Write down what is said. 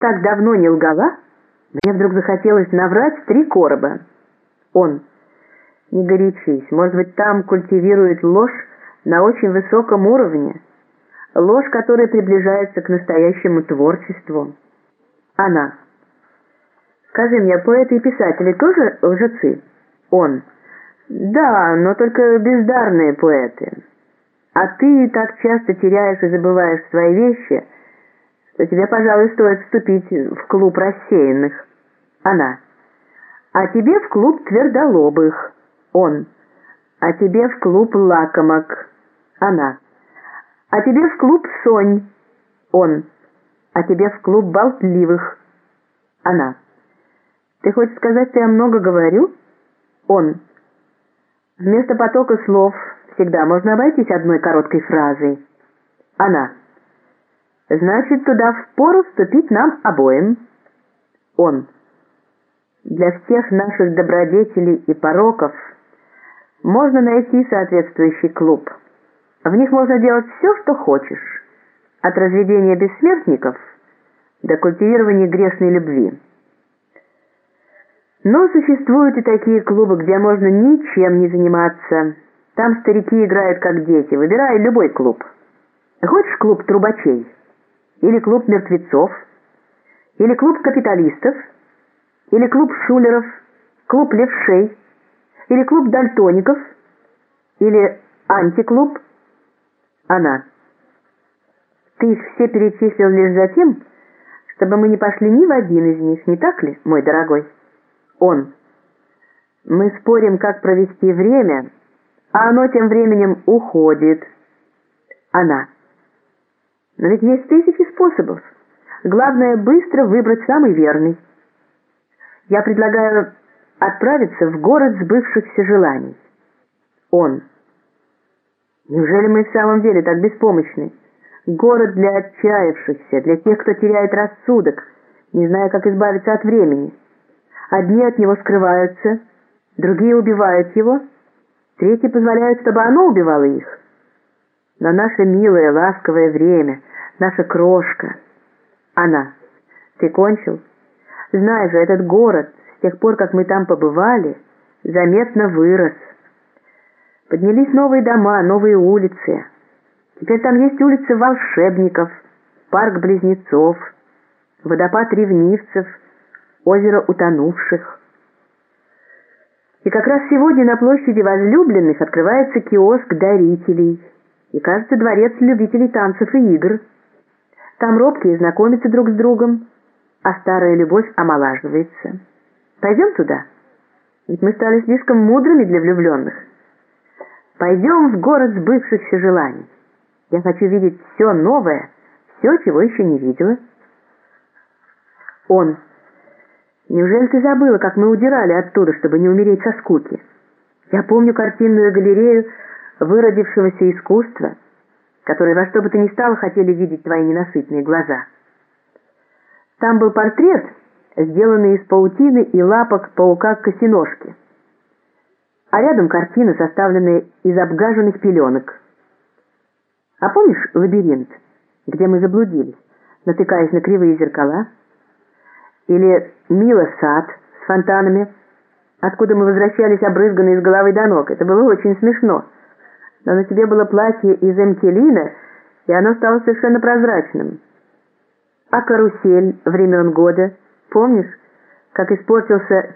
так давно не лгала, мне вдруг захотелось наврать три короба. Он. Не горячись, может быть, там культивирует ложь на очень высоком уровне. Ложь, которая приближается к настоящему творчеству. Она. Скажи мне, поэты и писатели тоже лжецы? Он. Да, но только бездарные поэты. А ты так часто теряешь и забываешь свои вещи, что тебе, пожалуй, стоит вступить в клуб рассеянных. Она. А тебе в клуб твердолобых. Он. А тебе в клуб лакомок. Она. А тебе в клуб сонь. Он. А тебе в клуб болтливых. Она. Ты хочешь сказать, что я много говорю? Он. Вместо потока слов всегда можно обойтись одной короткой фразой. Она. Значит, туда впору вступить нам обоим. Он. Для всех наших добродетелей и пороков можно найти соответствующий клуб. В них можно делать все, что хочешь. От разведения бессмертников до культивирования грешной любви. Но существуют и такие клубы, где можно ничем не заниматься. Там старики играют как дети. Выбирай любой клуб. Хочешь клуб трубачей? Или клуб мертвецов? Или клуб капиталистов? Или клуб шулеров? Клуб левшей? Или клуб дальтоников? Или антиклуб? Она. Ты их все перечислил лишь за тем, чтобы мы не пошли ни в один из них, не так ли, мой дорогой? Он. Мы спорим, как провести время, а оно тем временем уходит. Она. Но ведь есть тысячи способов. Главное быстро выбрать самый верный. Я предлагаю отправиться в город сбывшихся желаний. Он. Неужели мы в самом деле так беспомощны? Город для отчаявшихся, для тех, кто теряет рассудок, не зная, как избавиться от времени. Одни от него скрываются, другие убивают его, третьи позволяют, чтобы оно убивало их. Но наше милое, ласковое время, наша крошка, она. Ты кончил? Знай же, этот город, с тех пор, как мы там побывали, заметно вырос. Поднялись новые дома, новые улицы. Теперь там есть улицы волшебников, парк близнецов, водопад ревнивцев, озеро утонувших. И как раз сегодня на площади возлюбленных открывается киоск дарителей и, кажется, дворец любителей танцев и игр. Там робкие знакомятся друг с другом, а старая любовь омолаживается. Пойдем туда? Ведь мы стали слишком мудрыми для влюбленных. Пойдем в город сбывшихся желаний. Я хочу видеть все новое, все, чего еще не видела. Он. Неужели ты забыла, как мы удирали оттуда, чтобы не умереть со скуки? Я помню картинную галерею выродившегося искусства, которые во что бы то ни стало хотели видеть твои ненасытные глаза. Там был портрет, сделанный из паутины и лапок паука-косиножки, а рядом картина, составленная из обгаженных пеленок. А помнишь лабиринт, где мы заблудились, натыкаясь на кривые зеркала? Или Мила сад с фонтанами, откуда мы возвращались обрызганные с головы до ног. Это было очень смешно. Но на тебе было платье из эмкелина, и оно стало совершенно прозрачным. А карусель времен года, помнишь, как испортился